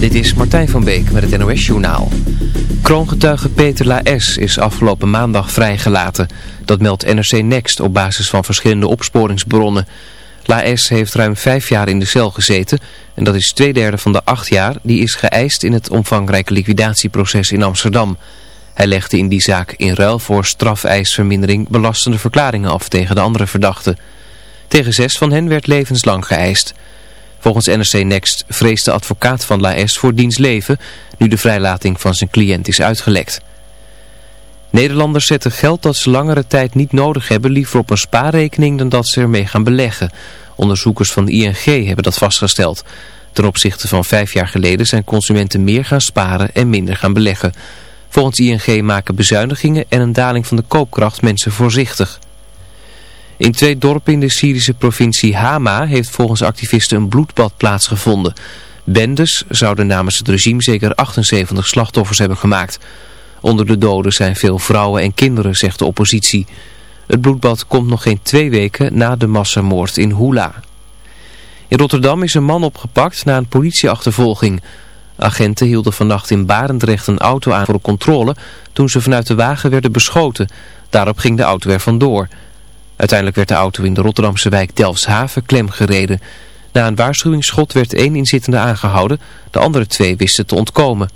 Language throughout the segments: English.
Dit is Martijn van Beek met het NOS Journaal. Kroongetuige Peter Laes is afgelopen maandag vrijgelaten. Dat meldt NRC Next op basis van verschillende opsporingsbronnen. Laes heeft ruim vijf jaar in de cel gezeten. En dat is twee derde van de acht jaar die is geëist in het omvangrijke liquidatieproces in Amsterdam. Hij legde in die zaak in ruil voor strafeisvermindering belastende verklaringen af tegen de andere verdachten. Tegen zes van hen werd levenslang geëist. Volgens NRC Next vreest de advocaat van Laes voor diens leven, nu de vrijlating van zijn cliënt is uitgelekt. Nederlanders zetten geld dat ze langere tijd niet nodig hebben liever op een spaarrekening dan dat ze ermee gaan beleggen. Onderzoekers van ING hebben dat vastgesteld. Ten opzichte van vijf jaar geleden zijn consumenten meer gaan sparen en minder gaan beleggen. Volgens ING maken bezuinigingen en een daling van de koopkracht mensen voorzichtig. In twee dorpen in de Syrische provincie Hama heeft volgens activisten een bloedbad plaatsgevonden. Bendes zouden namens het regime zeker 78 slachtoffers hebben gemaakt. Onder de doden zijn veel vrouwen en kinderen, zegt de oppositie. Het bloedbad komt nog geen twee weken na de massamoord in Hula. In Rotterdam is een man opgepakt na een politieachtervolging. Agenten hielden vannacht in Barendrecht een auto aan voor controle toen ze vanuit de wagen werden beschoten. Daarop ging de auto er vandoor. Uiteindelijk werd de auto in de Rotterdamse wijk Delfshaven klemgereden. Na een waarschuwingsschot werd één inzittende aangehouden, de andere twee wisten te ontkomen.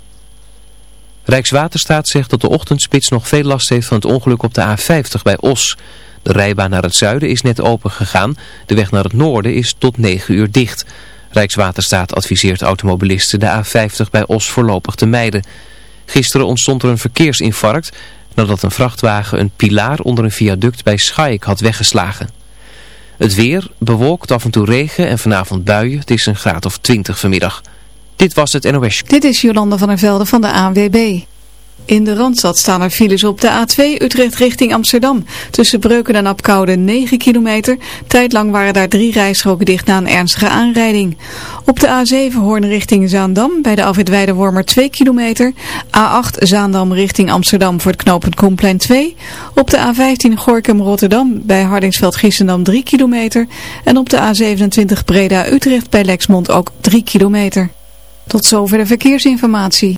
Rijkswaterstaat zegt dat de ochtendspits nog veel last heeft van het ongeluk op de A50 bij Os. De rijbaan naar het zuiden is net open gegaan, de weg naar het noorden is tot 9 uur dicht. Rijkswaterstaat adviseert automobilisten de A50 bij Os voorlopig te mijden. Gisteren ontstond er een verkeersinfarct nadat een vrachtwagen een pilaar onder een viaduct bij Schaik had weggeslagen. Het weer, bewolkt af en toe regen en vanavond buien. Het is een graad of 20 vanmiddag. Dit was het NOS. Dit is Jolande van der Velde van de ANWB. In de Randstad staan er files op de A2 Utrecht richting Amsterdam. Tussen Breuken en Apkoude 9 kilometer. Tijdlang waren daar drie rijstroken dicht na een ernstige aanrijding. Op de A7 Hoorn richting Zaandam bij de afwit Wormer 2 kilometer. A8 Zaandam richting Amsterdam voor het knooppunt Koenplein 2. Op de A15 Gorkum Rotterdam bij Hardingsveld Giessendam 3 kilometer. En op de A27 Breda Utrecht bij Lexmond ook 3 kilometer. Tot zover de verkeersinformatie.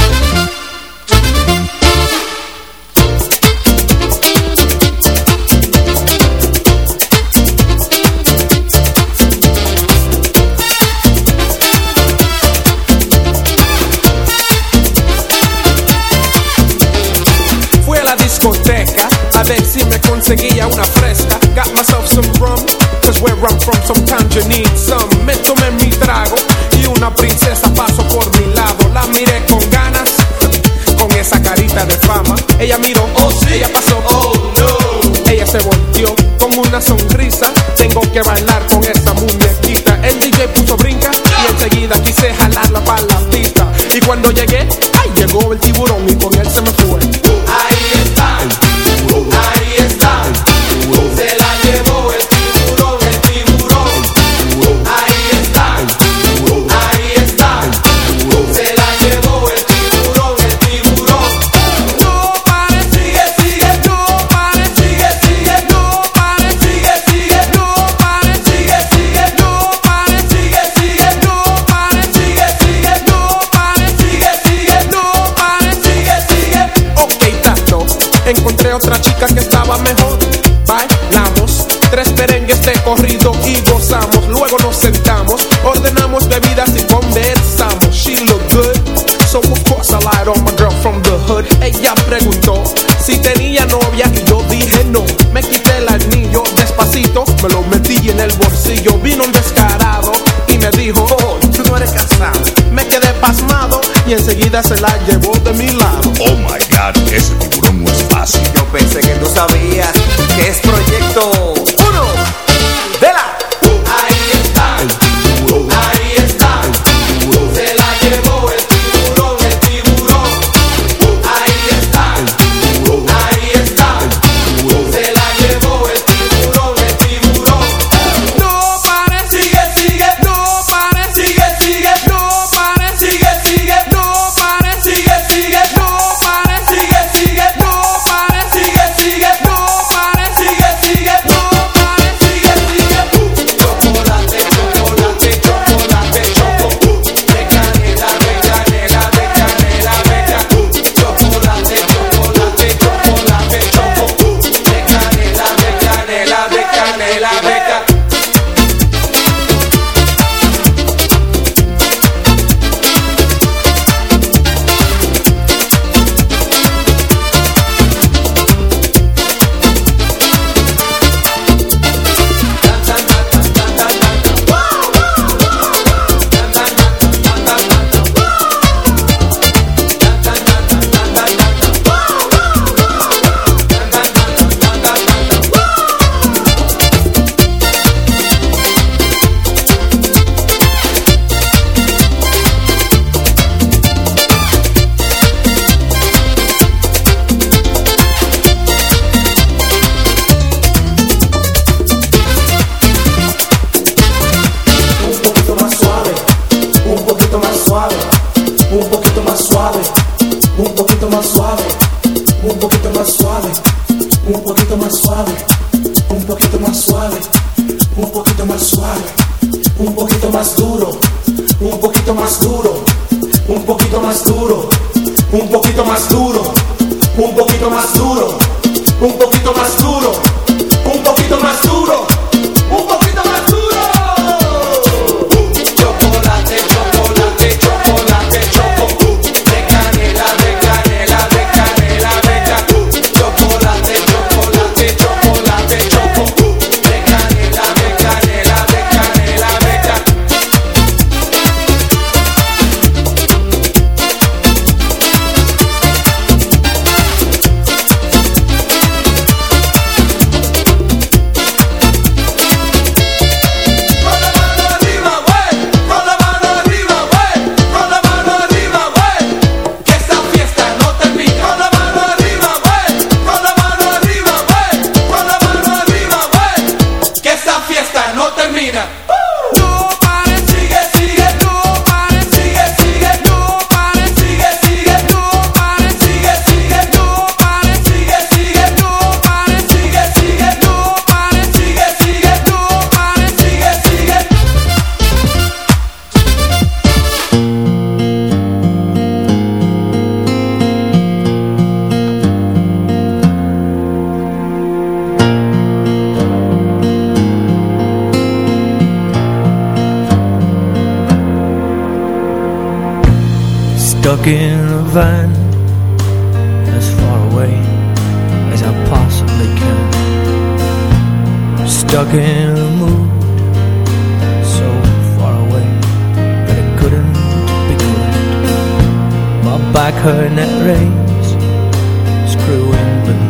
Conseguía una fresca. Got myself some rum, cause where I'm from sometimes you need some. Me tomé mi trago y una princesa pasó por mi lado. La miré con ganas, con esa carita de fama. Ella miró, like the un poquito más suave, un poquito más suave, un poquito más suave, un poquito más suave, un poquito más suave, un poquito más duro, un poquito más duro, un poquito más duro, un poquito más duro, Stuck in a mood so far away that it couldn't be good. My back hurt and it rains. Screw England,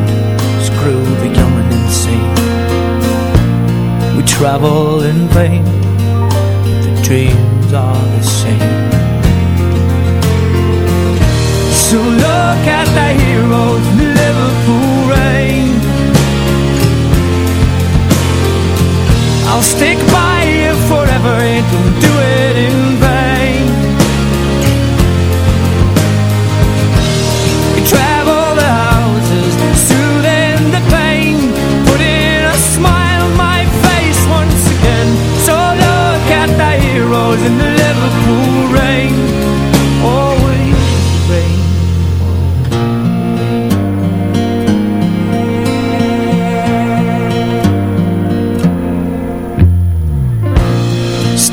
screw the young and insane. We travel in vain, the dreams are the same. So look at the heroes Liverpool I'll stick by you forever. Do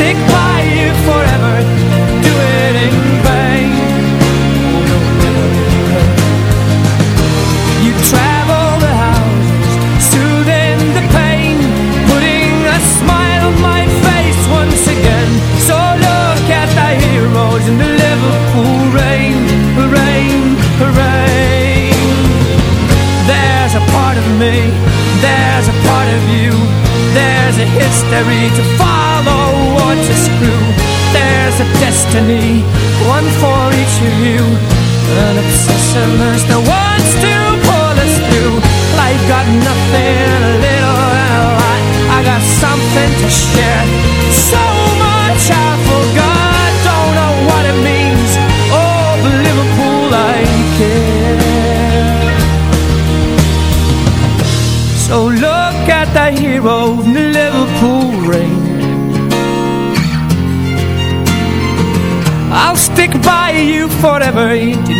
stick by you forever. Do it necessary to follow or to screw. There's a destiny, one for each of you. An obsession there's that wants to pull us through. Life got nothing, a little and a lot. I got something to share. So much I forgot, don't know what it means. Oh, but Liverpool, I care. So look at the hero stick by you forever. You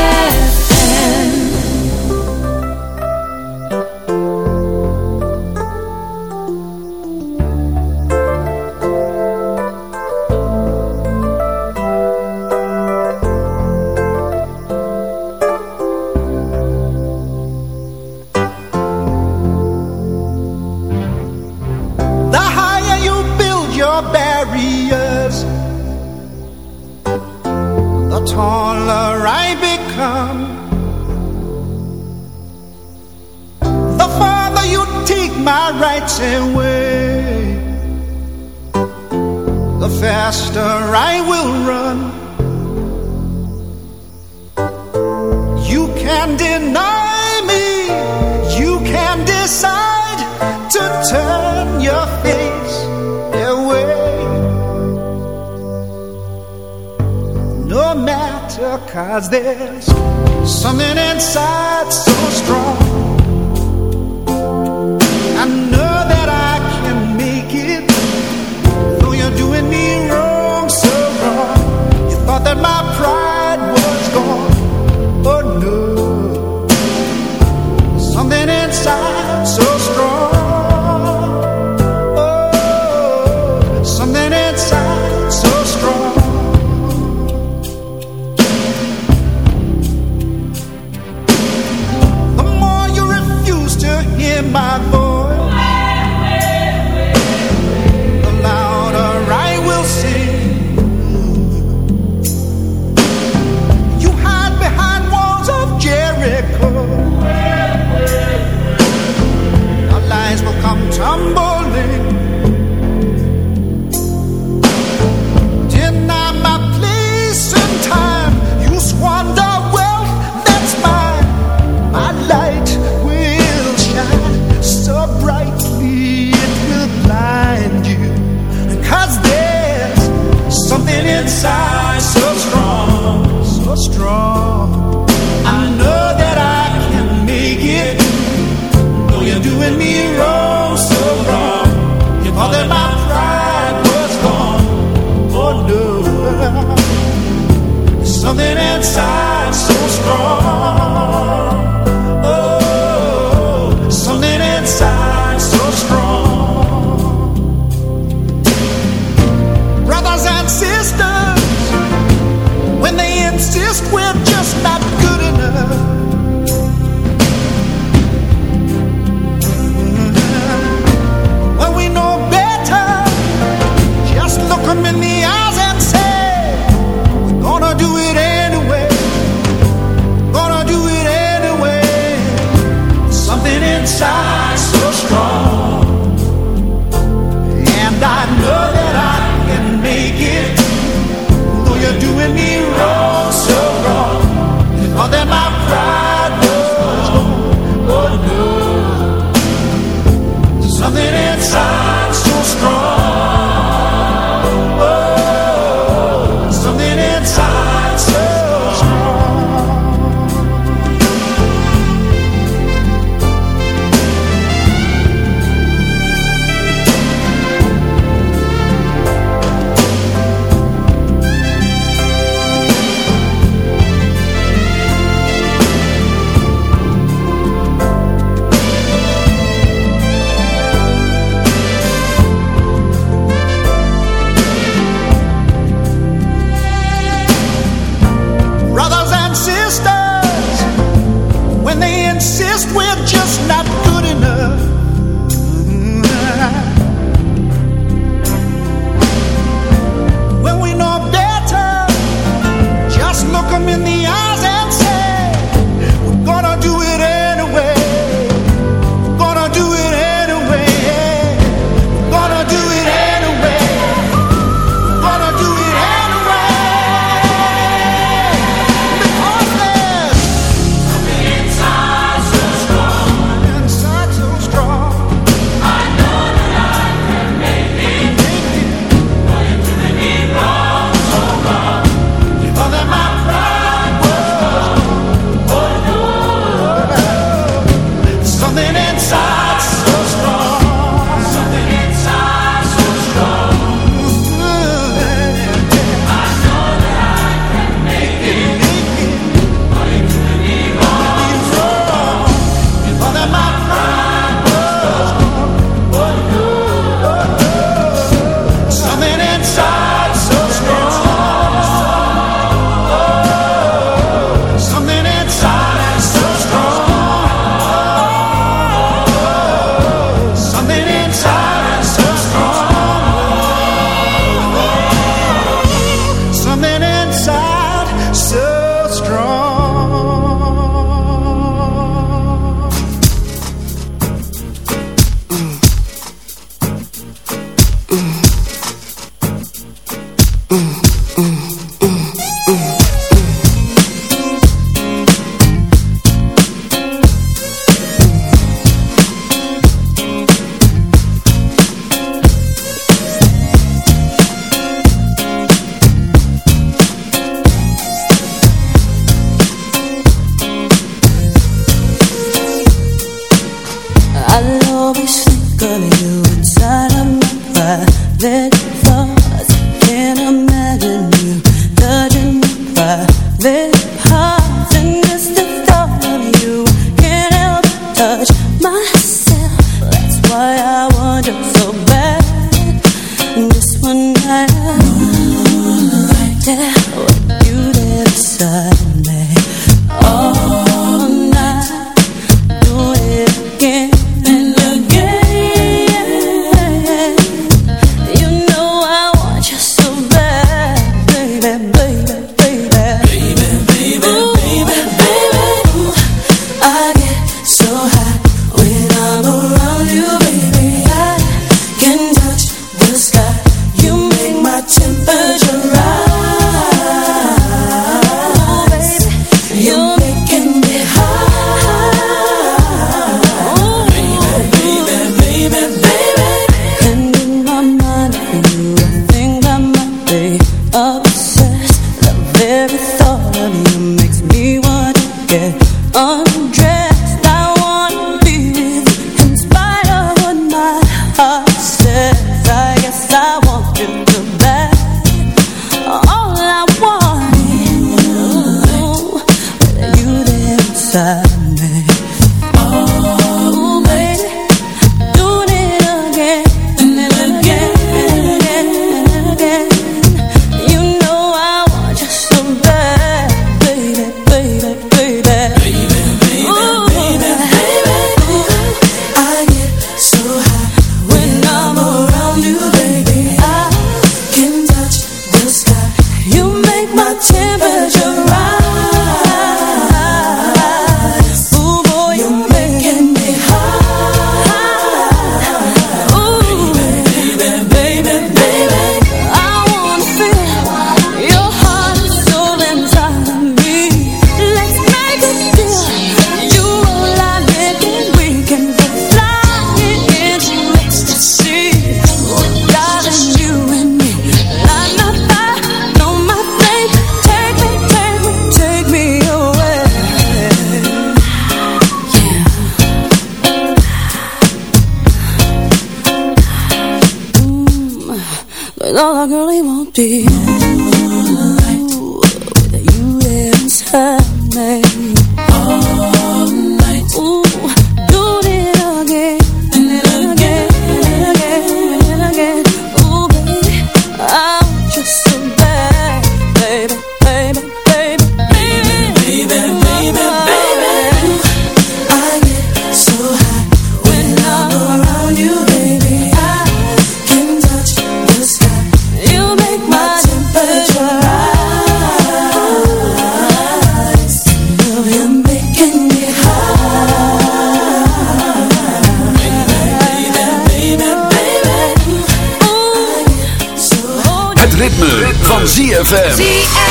ZFM.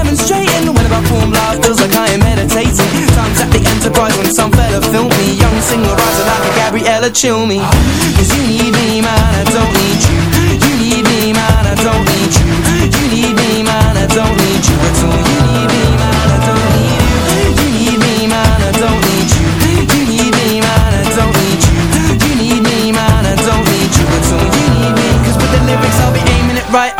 a Gabriella chill me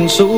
Mystic and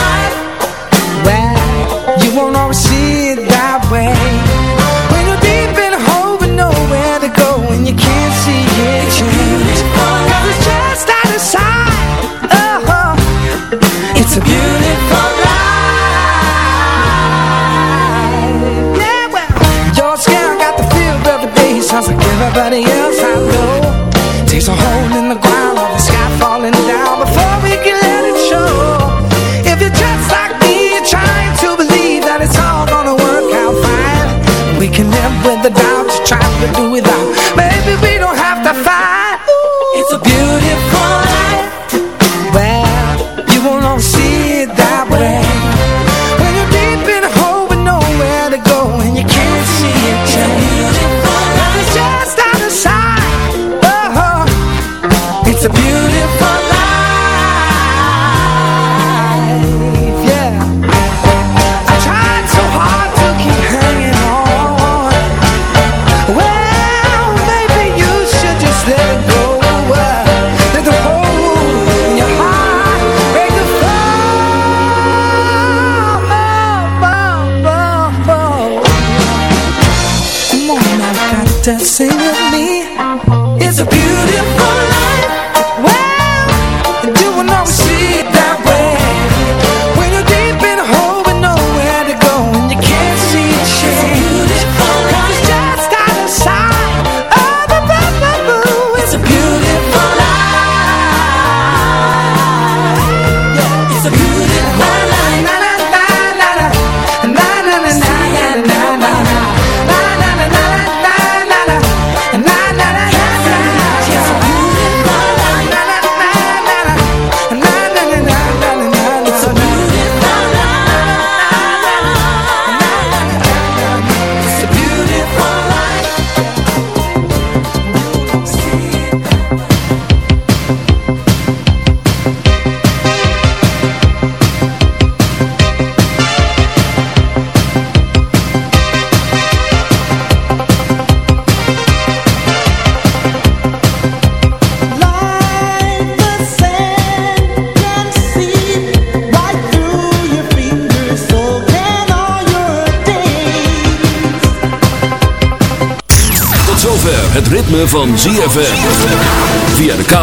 Trying to do